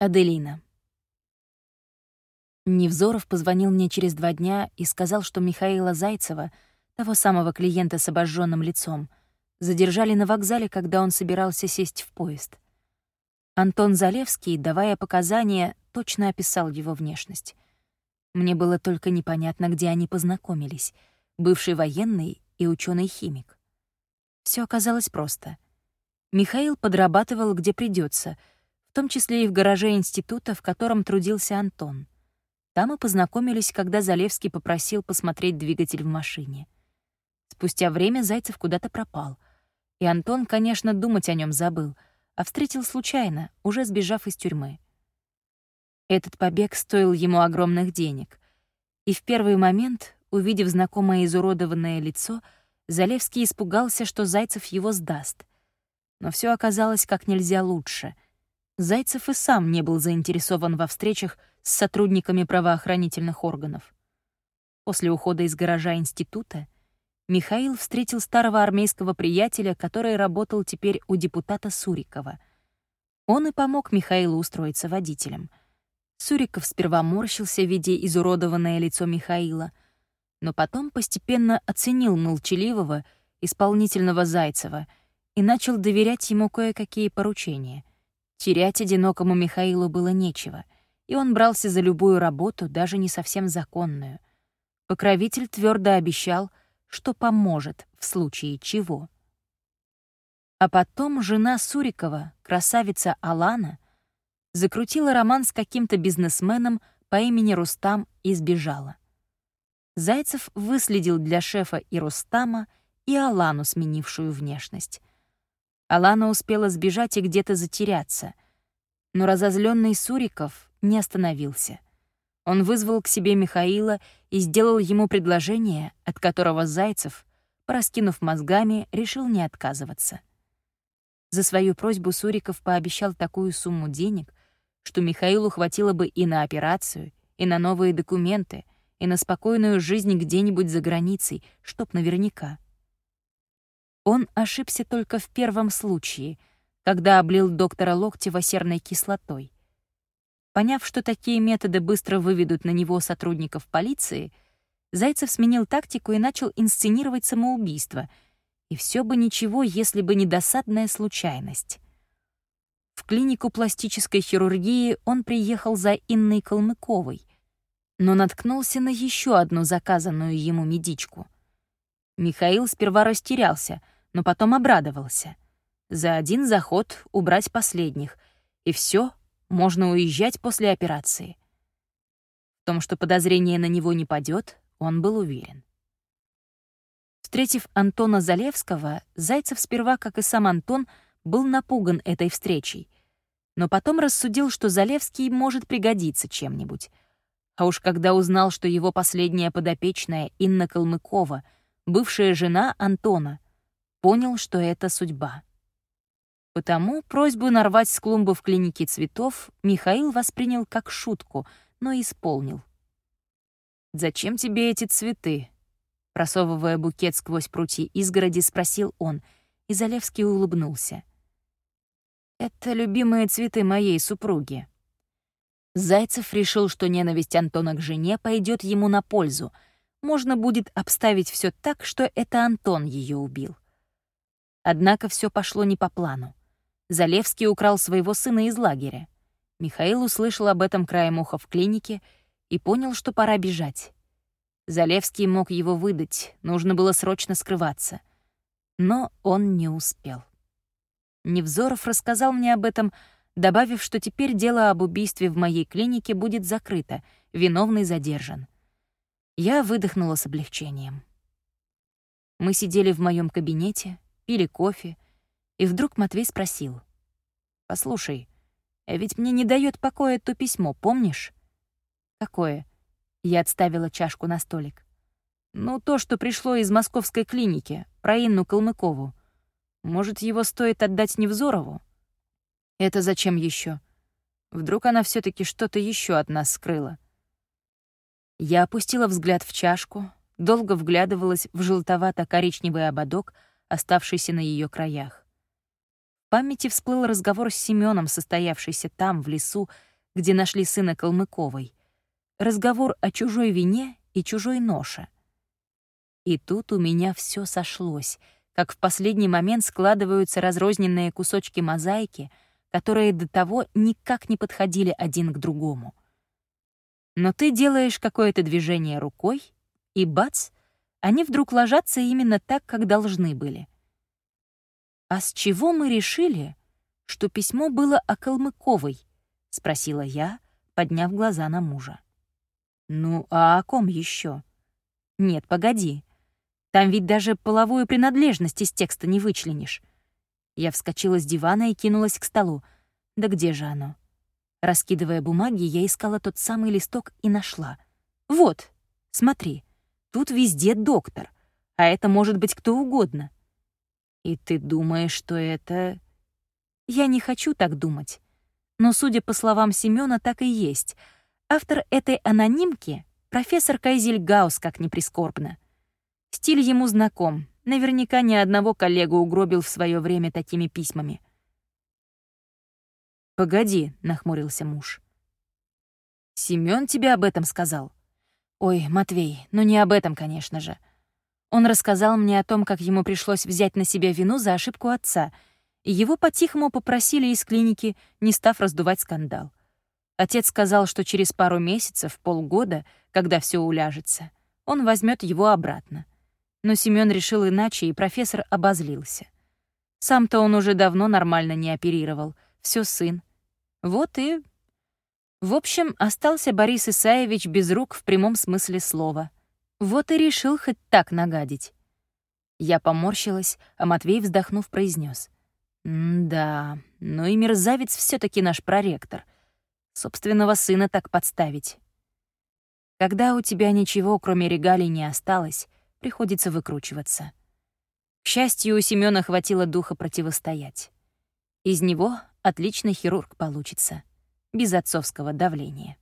Аделина. Невзоров позвонил мне через два дня и сказал, что Михаила Зайцева, того самого клиента с обожженным лицом, задержали на вокзале, когда он собирался сесть в поезд. Антон Залевский, давая показания, точно описал его внешность. Мне было только непонятно, где они познакомились — бывший военный и ученый химик Все оказалось просто. Михаил подрабатывал где придется — в том числе и в гараже института, в котором трудился Антон. Там и познакомились, когда Залевский попросил посмотреть двигатель в машине. Спустя время Зайцев куда-то пропал. И Антон, конечно, думать о нем забыл, а встретил случайно, уже сбежав из тюрьмы. Этот побег стоил ему огромных денег. И в первый момент, увидев знакомое изуродованное лицо, Залевский испугался, что Зайцев его сдаст. Но все оказалось как нельзя лучше — Зайцев и сам не был заинтересован во встречах с сотрудниками правоохранительных органов. После ухода из гаража института Михаил встретил старого армейского приятеля, который работал теперь у депутата Сурикова. Он и помог Михаилу устроиться водителем. Суриков сперва морщился, видя изуродованное лицо Михаила, но потом постепенно оценил молчаливого, исполнительного Зайцева и начал доверять ему кое-какие поручения. Терять одинокому Михаилу было нечего, и он брался за любую работу, даже не совсем законную. Покровитель твердо обещал, что поможет в случае чего. А потом жена Сурикова, красавица Алана, закрутила роман с каким-то бизнесменом по имени Рустам и сбежала. Зайцев выследил для шефа и Рустама, и Алану, сменившую внешность. Алана успела сбежать и где-то затеряться. Но разозленный Суриков не остановился. Он вызвал к себе Михаила и сделал ему предложение, от которого Зайцев, пораскинув мозгами, решил не отказываться. За свою просьбу Суриков пообещал такую сумму денег, что Михаилу хватило бы и на операцию, и на новые документы, и на спокойную жизнь где-нибудь за границей, чтоб наверняка. Он ошибся только в первом случае, когда облил доктора Локтева серной кислотой. Поняв, что такие методы быстро выведут на него сотрудников полиции, Зайцев сменил тактику и начал инсценировать самоубийство. И все бы ничего, если бы не досадная случайность. В клинику пластической хирургии он приехал за Инной Калмыковой, но наткнулся на еще одну заказанную ему медичку. Михаил сперва растерялся — но потом обрадовался. За один заход убрать последних, и все, можно уезжать после операции. В том, что подозрение на него не падет, он был уверен. Встретив Антона Залевского, Зайцев сперва, как и сам Антон, был напуган этой встречей, но потом рассудил, что Залевский может пригодиться чем-нибудь. А уж когда узнал, что его последняя подопечная Инна Калмыкова, бывшая жена Антона — понял, что это судьба. Потому просьбу нарвать с клумбы в клинике цветов Михаил воспринял как шутку, но исполнил. «Зачем тебе эти цветы?» Просовывая букет сквозь прутья изгороди, спросил он, и Залевский улыбнулся. «Это любимые цветы моей супруги». Зайцев решил, что ненависть Антона к жене пойдет ему на пользу. Можно будет обставить все так, что это Антон ее убил. Однако все пошло не по плану. Залевский украл своего сына из лагеря. Михаил услышал об этом краем уха в клинике и понял, что пора бежать. Залевский мог его выдать, нужно было срочно скрываться. Но он не успел. Невзоров рассказал мне об этом, добавив, что теперь дело об убийстве в моей клинике будет закрыто, виновный задержан. Я выдохнула с облегчением. Мы сидели в моем кабинете, пили кофе, и вдруг Матвей спросил. «Послушай, а ведь мне не дает покоя то письмо, помнишь?» «Какое?» Я отставила чашку на столик. «Ну, то, что пришло из московской клиники, про Инну Калмыкову. Может, его стоит отдать Невзорову?» «Это зачем еще? Вдруг она все таки что-то еще от нас скрыла?» Я опустила взгляд в чашку, долго вглядывалась в желтовато-коричневый ободок — оставшийся на ее краях. В памяти всплыл разговор с Семеном, состоявшийся там, в лесу, где нашли сына Калмыковой. Разговор о чужой вине и чужой ноше. И тут у меня все сошлось, как в последний момент складываются разрозненные кусочки мозаики, которые до того никак не подходили один к другому. Но ты делаешь какое-то движение рукой, и бац, они вдруг ложатся именно так, как должны были. А с чего мы решили, что письмо было о Калмыковой? — спросила я, подняв глаза на мужа. «Ну, а о ком еще? «Нет, погоди. Там ведь даже половую принадлежность из текста не вычленишь». Я вскочила с дивана и кинулась к столу. Да где же оно? Раскидывая бумаги, я искала тот самый листок и нашла. «Вот, смотри, тут везде доктор, а это может быть кто угодно». «И ты думаешь, что это...» «Я не хочу так думать. Но, судя по словам Семёна, так и есть. Автор этой анонимки — профессор Кайзель Гаус, как ни прискорбно. Стиль ему знаком. Наверняка ни одного коллегу угробил в свое время такими письмами. «Погоди», — нахмурился муж. «Семён тебе об этом сказал?» «Ой, Матвей, ну не об этом, конечно же. Он рассказал мне о том, как ему пришлось взять на себя вину за ошибку отца — и его по-тихому попросили из клиники, не став раздувать скандал. Отец сказал, что через пару месяцев, полгода, когда все уляжется, он возьмет его обратно. Но Семён решил иначе, и профессор обозлился. Сам-то он уже давно нормально не оперировал, все сын. Вот и... В общем, остался Борис Исаевич без рук в прямом смысле слова. Вот и решил хоть так нагадить. Я поморщилась, а Матвей, вздохнув, произнес: да, но и мерзавец все таки наш проректор. Собственного сына так подставить. Когда у тебя ничего, кроме регалий, не осталось, приходится выкручиваться. К счастью, у Семёна хватило духа противостоять. Из него отличный хирург получится, без отцовского давления.